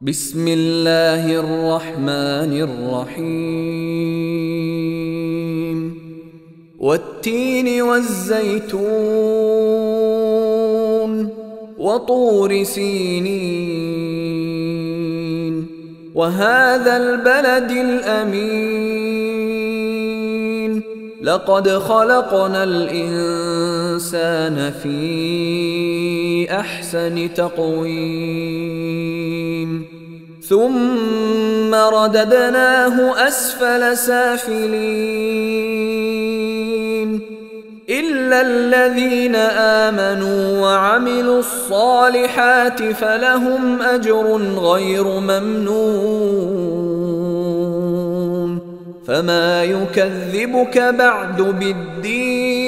بسم الله الرحمن الرحيم. والتين والزيتون وطور سينين. وهذا البلد الأمين. لقد خلقنا الإنسان في احسن تقويم. ثم رددناه أسفل سافلين. إلا الذين آمنوا وعملوا الصالحات فلهم أجر غير ممنون. فما يكذبك بعد بالدين.